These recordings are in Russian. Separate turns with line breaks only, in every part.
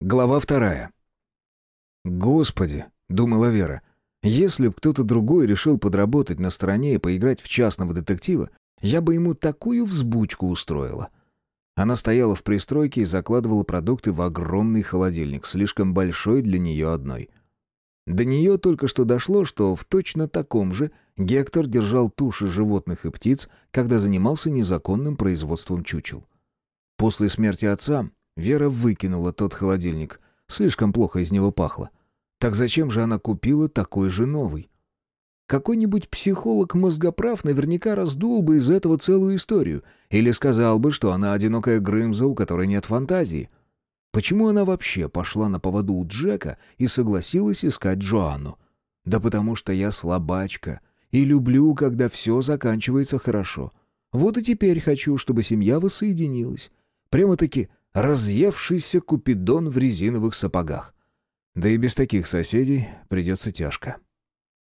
Глава вторая. «Господи», — думала Вера, — «если б кто-то другой решил подработать на стороне и поиграть в частного детектива, я бы ему такую взбучку устроила». Она стояла в пристройке и закладывала продукты в огромный холодильник, слишком большой для нее одной. До нее только что дошло, что в точно таком же Гектор держал туши животных и птиц, когда занимался незаконным производством чучел. После смерти отца Вера выкинула тот холодильник. Слишком плохо из него пахло. Так зачем же она купила такой же новый? Какой-нибудь психолог-мозгоправ наверняка раздул бы из этого целую историю. Или сказал бы, что она одинокая Грымза, у которой нет фантазии. Почему она вообще пошла на поводу у Джека и согласилась искать Джоанну? Да потому что я слабачка и люблю, когда все заканчивается хорошо. Вот и теперь хочу, чтобы семья воссоединилась. Прямо-таки разъевшийся купидон в резиновых сапогах. Да и без таких соседей придется тяжко.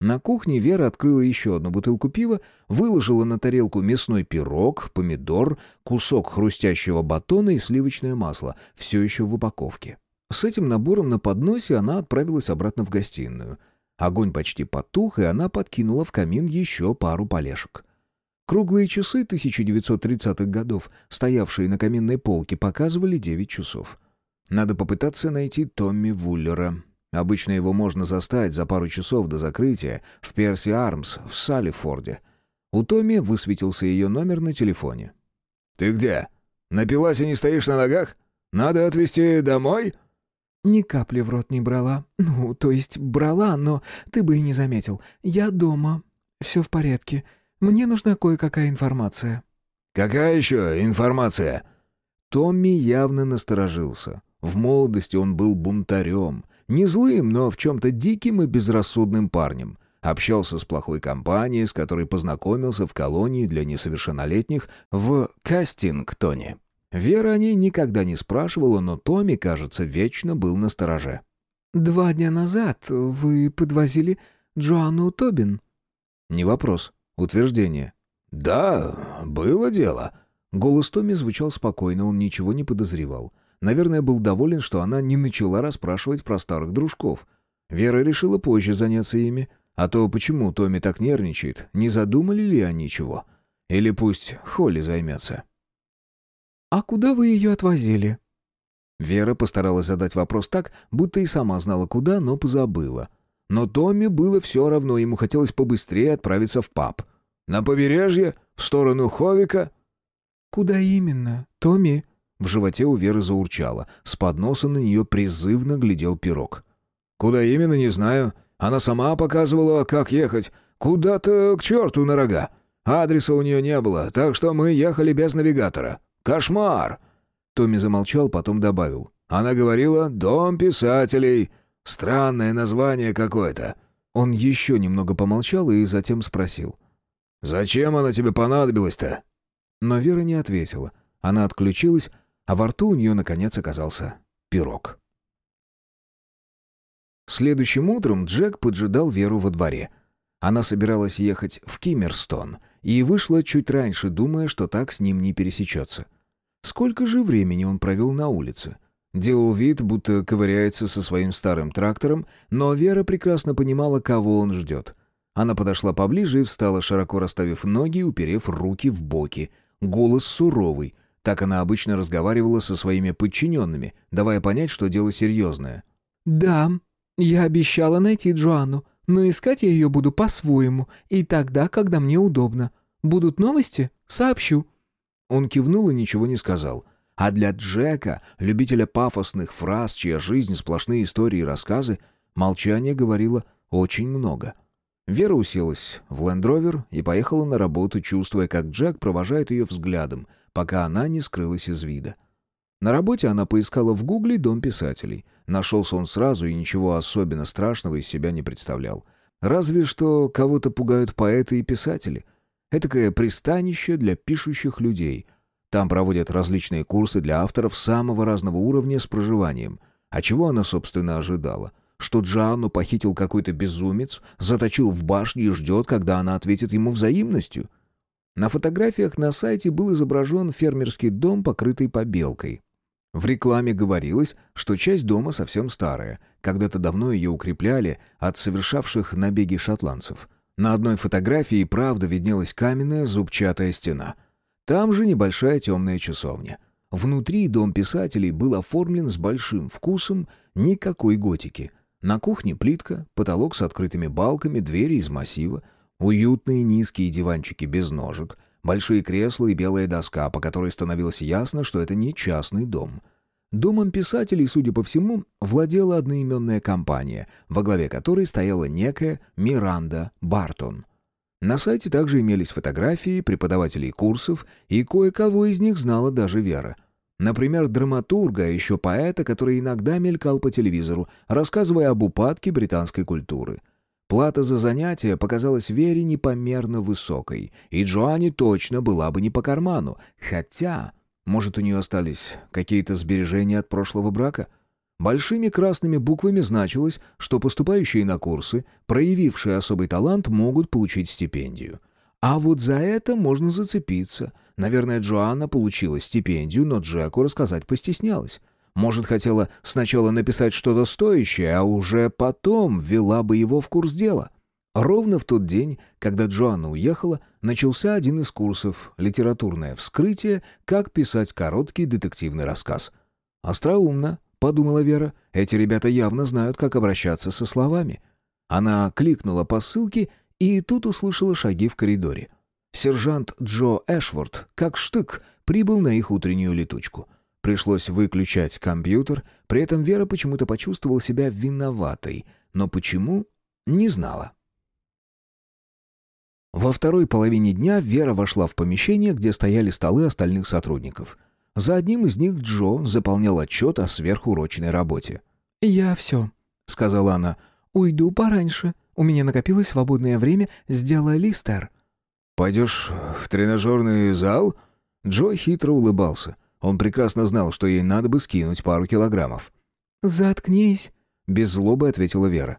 На кухне Вера открыла еще одну бутылку пива, выложила на тарелку мясной пирог, помидор, кусок хрустящего батона и сливочное масло, все еще в упаковке. С этим набором на подносе она отправилась обратно в гостиную. Огонь почти потух, и она подкинула в камин еще пару полешек. Круглые часы 1930-х годов, стоявшие на каминной полке, показывали 9 часов. Надо попытаться найти Томми Вуллера. Обычно его можно застать за пару часов до закрытия в Перси Армс в Саллифорде. У Томми высветился ее номер на телефоне.
«Ты где? Напилась и не стоишь на ногах? Надо отвезти домой?»
«Ни капли в рот не брала. Ну, то есть брала, но ты бы и не заметил. Я дома. Все в порядке. Мне нужна кое-какая информация».
«Какая еще информация?»
Томми явно насторожился. В молодости он был бунтарем. Не злым, но в чем-то диким и безрассудным парнем. Общался с плохой компанией, с которой познакомился в колонии для несовершеннолетних в Кастингтоне. Вера о ней никогда не спрашивала, но Томми, кажется, вечно был на стороже.
«Два дня назад вы подвозили Джоанну Тобин?»
«Не вопрос. Утверждение.
«Да, было дело».
Голос Томми звучал спокойно, он ничего не подозревал. Наверное, был доволен, что она не начала расспрашивать про старых дружков. Вера решила позже заняться ими. А то почему Томми так нервничает? Не задумали ли они чего? Или пусть Холли займется.
«А куда вы ее отвозили?»
Вера постаралась задать вопрос так, будто и сама знала куда, но позабыла. Но Томми было все равно, ему хотелось побыстрее отправиться в паб.
«На побережье? В сторону Ховика?»
«Куда именно, Томми?»
В животе у Веры заурчало. С подноса на нее призывно глядел пирог.
«Куда именно, не знаю. Она сама показывала, как ехать. Куда-то к черту на рога. Адреса у нее не было, так что мы ехали без навигатора. Кошмар!»
Томми замолчал, потом добавил.
«Она говорила, дом писателей. Странное название какое-то».
Он еще немного помолчал и затем спросил.
«Зачем она тебе понадобилась-то?»
Но Вера не ответила. Она отключилась, а во рту у нее, наконец, оказался пирог. Следующим утром Джек поджидал Веру во дворе. Она собиралась ехать в Киммерстон и вышла чуть раньше, думая, что так с ним не пересечется. Сколько же времени он провел на улице? Делал вид, будто ковыряется со своим старым трактором, но Вера прекрасно понимала, кого он ждет. Она подошла поближе и встала, широко расставив ноги и уперев руки в боки. Голос суровый. Так она обычно разговаривала со своими подчиненными, давая понять, что дело серьезное.
«Да, я обещала найти Джоанну, но искать я ее буду по-своему, и тогда, когда мне удобно. Будут новости? Сообщу».
Он кивнул и ничего не сказал. А для Джека, любителя пафосных фраз, чья жизнь сплошные истории и рассказы, молчание говорило очень много. Вера уселась в лендровер и поехала на работу, чувствуя, как Джек провожает ее взглядом, пока она не скрылась из вида. На работе она поискала в гугле «Дом писателей». Нашелся он сразу и ничего особенно страшного из себя не представлял. Разве что кого-то пугают поэты и писатели. Этакое пристанище для пишущих людей — там проводят различные курсы для авторов самого разного уровня с проживанием. А чего она, собственно, ожидала? Что Джанну похитил какой-то безумец, заточил в башне и ждет, когда она ответит ему взаимностью? На фотографиях на сайте был изображен фермерский дом, покрытый побелкой. В рекламе говорилось, что часть дома совсем старая, когда-то давно ее укрепляли от совершавших набеги шотландцев. На одной фотографии, правда, виднелась каменная зубчатая стена. Там же небольшая темная часовня. Внутри дом писателей был оформлен с большим вкусом, никакой готики. На кухне плитка, потолок с открытыми балками, двери из массива, уютные низкие диванчики без ножек, большие кресла и белая доска, по которой становилось ясно, что это не частный дом. Домом писателей, судя по всему, владела одноименная компания, во главе которой стояла некая Миранда Бартон. На сайте также имелись фотографии преподавателей курсов, и кое-кого из них знала даже Вера. Например, драматурга, а еще поэта, который иногда мелькал по телевизору, рассказывая об упадке британской культуры. Плата за занятия показалась Вере непомерно высокой, и Джоанне точно была бы не по карману, хотя может, у нее остались какие-то сбережения от прошлого брака? Большими красными буквами значилось, что поступающие на курсы, проявившие особый талант, могут получить стипендию. А вот за это можно зацепиться. Наверное, Джоанна получила стипендию, но Джеку рассказать постеснялась. Может, хотела сначала написать что-то стоящее, а уже потом ввела бы его в курс дела. Ровно в тот день, когда Джоанна уехала, начался один из курсов «Литературное вскрытие. Как писать короткий детективный рассказ». «Остроумно», — подумала Вера, — «эти ребята явно знают, как обращаться со словами». Она кликнула по ссылке и тут услышала шаги в коридоре. Сержант Джо Эшворт, как штык, прибыл на их утреннюю летучку. Пришлось выключать компьютер, при этом Вера почему-то почувствовала себя виноватой, но почему — не знала. Во второй половине дня Вера вошла в помещение, где стояли столы остальных сотрудников. За одним из них Джо заполнял отчет о сверхурочной работе.
«Я все», — сказала она. «Уйду пораньше. У меня накопилось свободное время. Сделай листер».
«Пойдешь в тренажерный зал?» Джо хитро улыбался. Он прекрасно знал, что ей надо бы скинуть пару килограммов.
«Заткнись», — без злобы ответила Вера.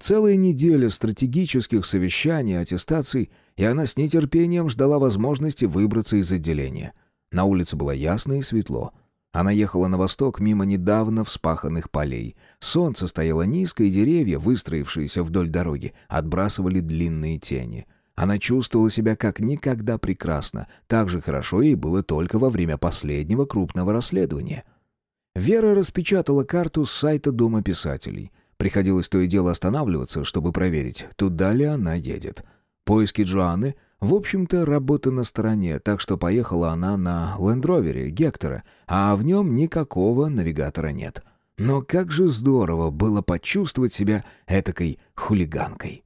Целая неделя стратегических совещаний, аттестаций, и она с нетерпением ждала возможности выбраться из отделения. На улице было ясно и светло. Она ехала на восток мимо недавно вспаханных полей. Солнце стояло низко, и деревья, выстроившиеся вдоль дороги, отбрасывали длинные тени. Она чувствовала себя как никогда прекрасно. Так же хорошо ей было только во время последнего крупного расследования. Вера распечатала карту с сайта Дома писателей — Приходилось то и дело останавливаться, чтобы проверить, туда ли она едет. Поиски Джоанны, в общем-то, работа на стороне, так что поехала она на лендровере Гектора, а в нем никакого навигатора нет. Но как же здорово было почувствовать себя этакой хулиганкой.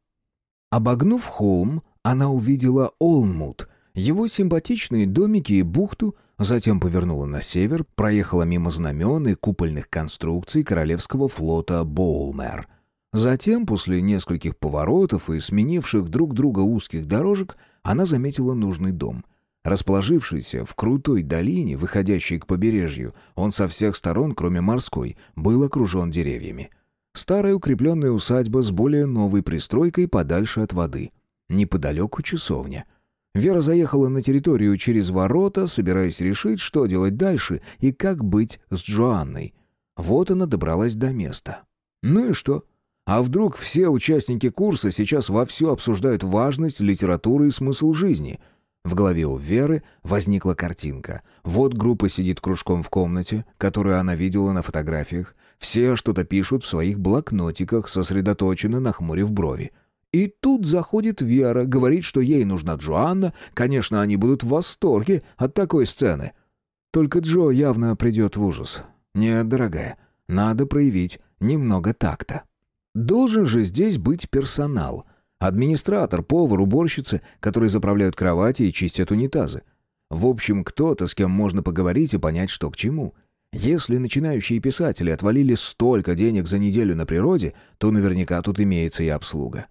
Обогнув холм, она увидела Олмут, его симпатичные домики и бухту, Затем повернула на север, проехала мимо знамен и купольных конструкций Королевского флота Боулмер. Затем, после нескольких поворотов и сменивших друг друга узких дорожек, она заметила нужный дом. Расположившийся в крутой долине, выходящей к побережью, он со всех сторон, кроме морской, был окружен деревьями. Старая укрепленная усадьба с более новой пристройкой подальше от воды. Неподалеку часовня — Вера заехала на территорию через ворота, собираясь решить, что делать дальше и как быть с Джоанной. Вот она добралась до места. Ну и что? А вдруг все участники курса сейчас вовсю обсуждают важность литературы и смысл жизни? В голове у Веры возникла картинка. Вот группа сидит кружком в комнате, которую она видела на фотографиях. Все что-то пишут в своих блокнотиках, сосредоточенно нахмурив брови. И тут заходит Вера, говорит, что ей нужна Джоанна. Конечно, они будут в восторге от такой сцены. Только Джо явно придет в ужас. Нет, дорогая, надо проявить немного такта. Должен же здесь быть персонал. Администратор, повар, уборщицы, которые заправляют кровати и чистят унитазы. В общем, кто-то, с кем можно поговорить и понять, что к чему. Если начинающие писатели отвалили столько денег за неделю на природе, то наверняка тут имеется и обслуга.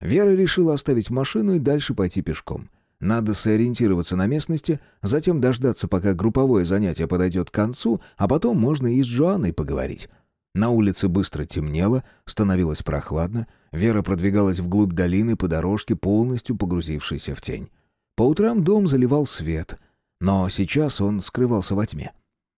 Вера решила оставить машину и дальше пойти пешком. Надо сориентироваться на местности, затем дождаться, пока групповое занятие подойдет к концу, а потом можно и с Джоанной поговорить. На улице быстро темнело, становилось прохладно. Вера продвигалась вглубь долины по дорожке, полностью погрузившейся в тень. По утрам дом заливал свет, но сейчас он скрывался во тьме.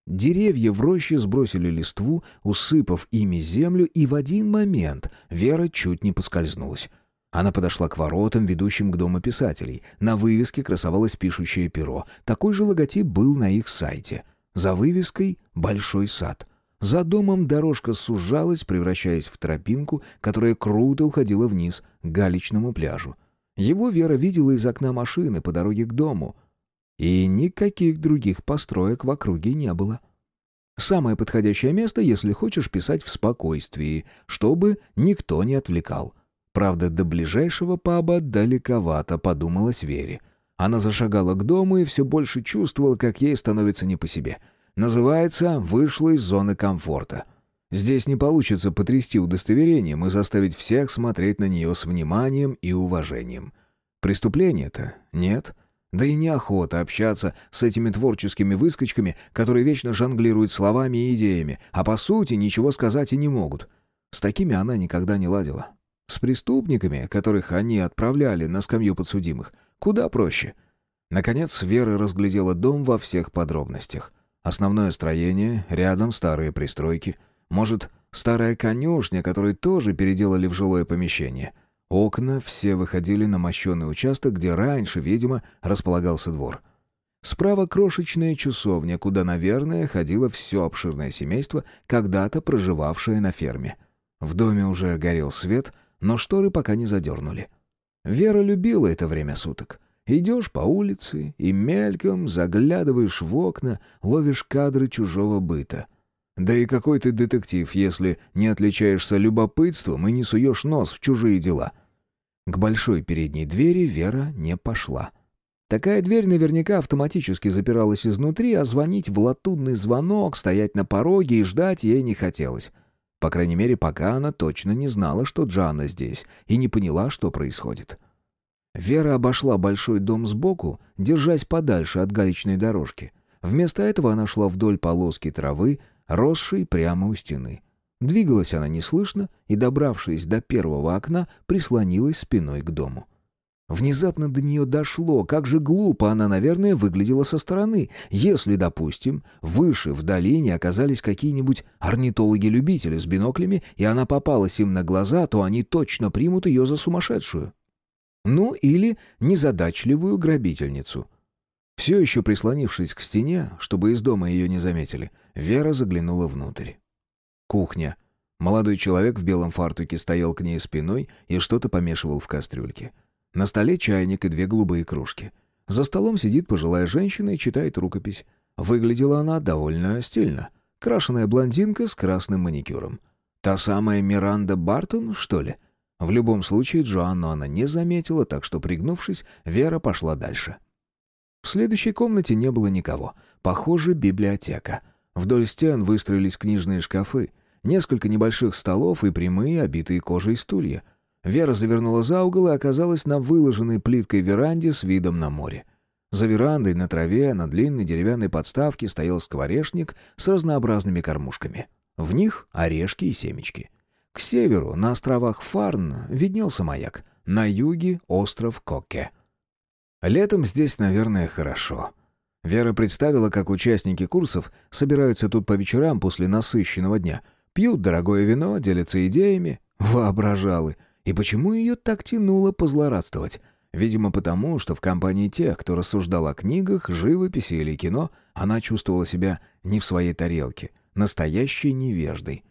Деревья в роще сбросили листву, усыпав ими землю, и в один момент Вера чуть не поскользнулась. Она подошла к воротам, ведущим к дому писателей. На вывеске красовалось пишущее перо. Такой же логотип был на их сайте. За вывеской «Большой сад». За домом дорожка сужалась, превращаясь в тропинку, которая круто уходила вниз к галечному пляжу. Его Вера видела из окна машины по дороге к дому. И никаких других построек в округе не было. Самое подходящее место, если хочешь писать в спокойствии, чтобы никто не отвлекал. Правда, до ближайшего паба далековато, подумалась Вере. Она зашагала к дому и все больше чувствовала, как ей становится не по себе. Называется «вышла из зоны комфорта». Здесь не получится потрясти удостоверением и заставить всех смотреть на нее с вниманием и уважением. Преступление-то? Нет. Да и неохота общаться с этими творческими выскочками, которые вечно жонглируют словами и идеями, а по сути ничего сказать и не могут. С такими она никогда не ладила. С преступниками, которых они отправляли на скамью подсудимых, куда проще. Наконец Вера разглядела дом во всех подробностях. Основное строение, рядом старые пристройки — может, старая конюшня, которую тоже переделали в жилое помещение. Окна все выходили на мощенный участок, где раньше, видимо, располагался двор. Справа крошечная часовня, куда, наверное, ходило все обширное семейство, когда-то проживавшее на ферме. В доме уже горел свет, но шторы пока не задернули. Вера любила это время суток. Идешь по улице и мельком заглядываешь в окна, ловишь кадры чужого быта — да и какой ты детектив, если не отличаешься любопытством и не суешь нос в чужие дела. К большой передней двери Вера не пошла. Такая дверь наверняка автоматически запиралась изнутри, а звонить в латунный звонок, стоять на пороге и ждать ей не хотелось. По крайней мере, пока она точно не знала, что Джанна здесь, и не поняла, что происходит. Вера обошла большой дом сбоку, держась подальше от галечной дорожки. Вместо этого она шла вдоль полоски травы, росшей прямо у стены. Двигалась она неслышно и, добравшись до первого окна, прислонилась спиной к дому. Внезапно до нее дошло, как же глупо она, наверное, выглядела со стороны, если, допустим, выше в долине оказались какие-нибудь орнитологи-любители с биноклями, и она попалась им на глаза, то они точно примут ее за сумасшедшую. Ну, или незадачливую грабительницу — все еще прислонившись к стене, чтобы из дома ее не заметили, Вера заглянула внутрь. Кухня. Молодой человек в белом фартуке стоял к ней спиной и что-то помешивал в кастрюльке. На столе чайник и две голубые кружки. За столом сидит пожилая женщина и читает рукопись. Выглядела она довольно стильно. Крашеная блондинка с красным маникюром. Та самая Миранда Бартон, что ли? В любом случае, Джоанну она не заметила, так что, пригнувшись, Вера пошла дальше. — в следующей комнате не было никого. Похоже, библиотека. Вдоль стен выстроились книжные шкафы, несколько небольших столов и прямые, обитые кожей стулья. Вера завернула за угол и оказалась на выложенной плиткой веранде с видом на море. За верандой на траве на длинной деревянной подставке стоял скворечник с разнообразными кормушками. В них орешки и семечки. К северу, на островах Фарн, виднелся маяк. На юге — остров Кокке. Летом здесь, наверное, хорошо. Вера представила, как участники курсов собираются тут по вечерам после насыщенного дня. Пьют дорогое вино, делятся идеями. Воображалы. И почему ее так тянуло позлорадствовать? Видимо, потому, что в компании тех, кто рассуждал о книгах, живописи или кино, она чувствовала себя не в своей тарелке, настоящей невеждой.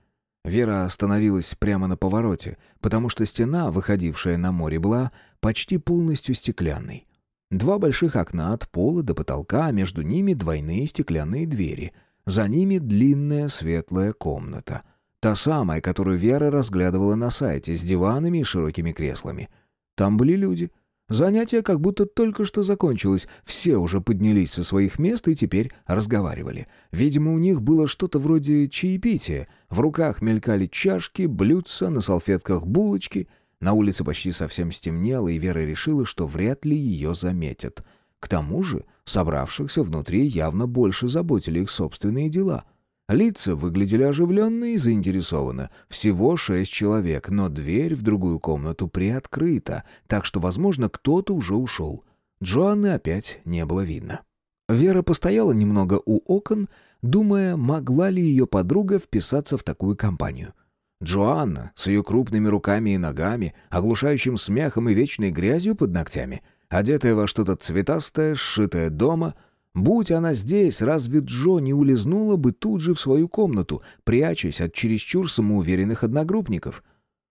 Вера остановилась прямо на повороте, потому что стена, выходившая на море, была почти полностью стеклянной. Два больших окна от пола до потолка, а между ними двойные стеклянные двери. За ними длинная светлая комната. Та самая, которую Вера разглядывала на сайте, с диванами и широкими креслами. Там были люди. Занятие как будто только что закончилось. Все уже поднялись со своих мест и теперь разговаривали. Видимо, у них было что-то вроде чаепития. В руках мелькали чашки, блюдца, на салфетках булочки — на улице почти совсем стемнело, и Вера решила, что вряд ли ее заметят. К тому же собравшихся внутри явно больше заботили их собственные дела. Лица выглядели оживленно и заинтересованно. Всего шесть человек, но дверь в другую комнату приоткрыта, так что, возможно, кто-то уже ушел. Джоанны опять не было видно. Вера постояла немного у окон, думая, могла ли ее подруга вписаться в такую компанию. Джоанна с ее крупными руками и ногами, оглушающим смехом и вечной грязью под ногтями, одетая во что-то цветастое, сшитое дома — Будь она здесь, разве Джо не улизнула бы тут же в свою комнату, прячась от чересчур самоуверенных одногруппников?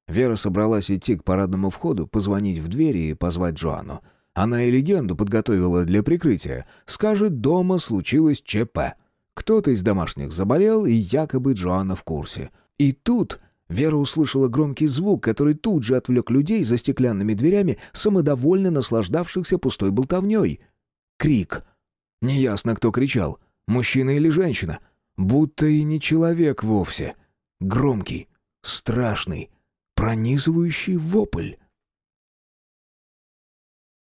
Вера собралась идти к парадному входу, позвонить в дверь и позвать Джоанну. Она и легенду подготовила для прикрытия. Скажет, дома случилось ЧП. Кто-то из домашних заболел, и якобы Джоанна в курсе. И тут Вера услышала громкий звук, который тут же отвлек людей за стеклянными дверями, самодовольно наслаждавшихся пустой болтовней. Крик. Неясно, кто кричал, мужчина или женщина. Будто и не человек вовсе. Громкий, страшный, пронизывающий вопль.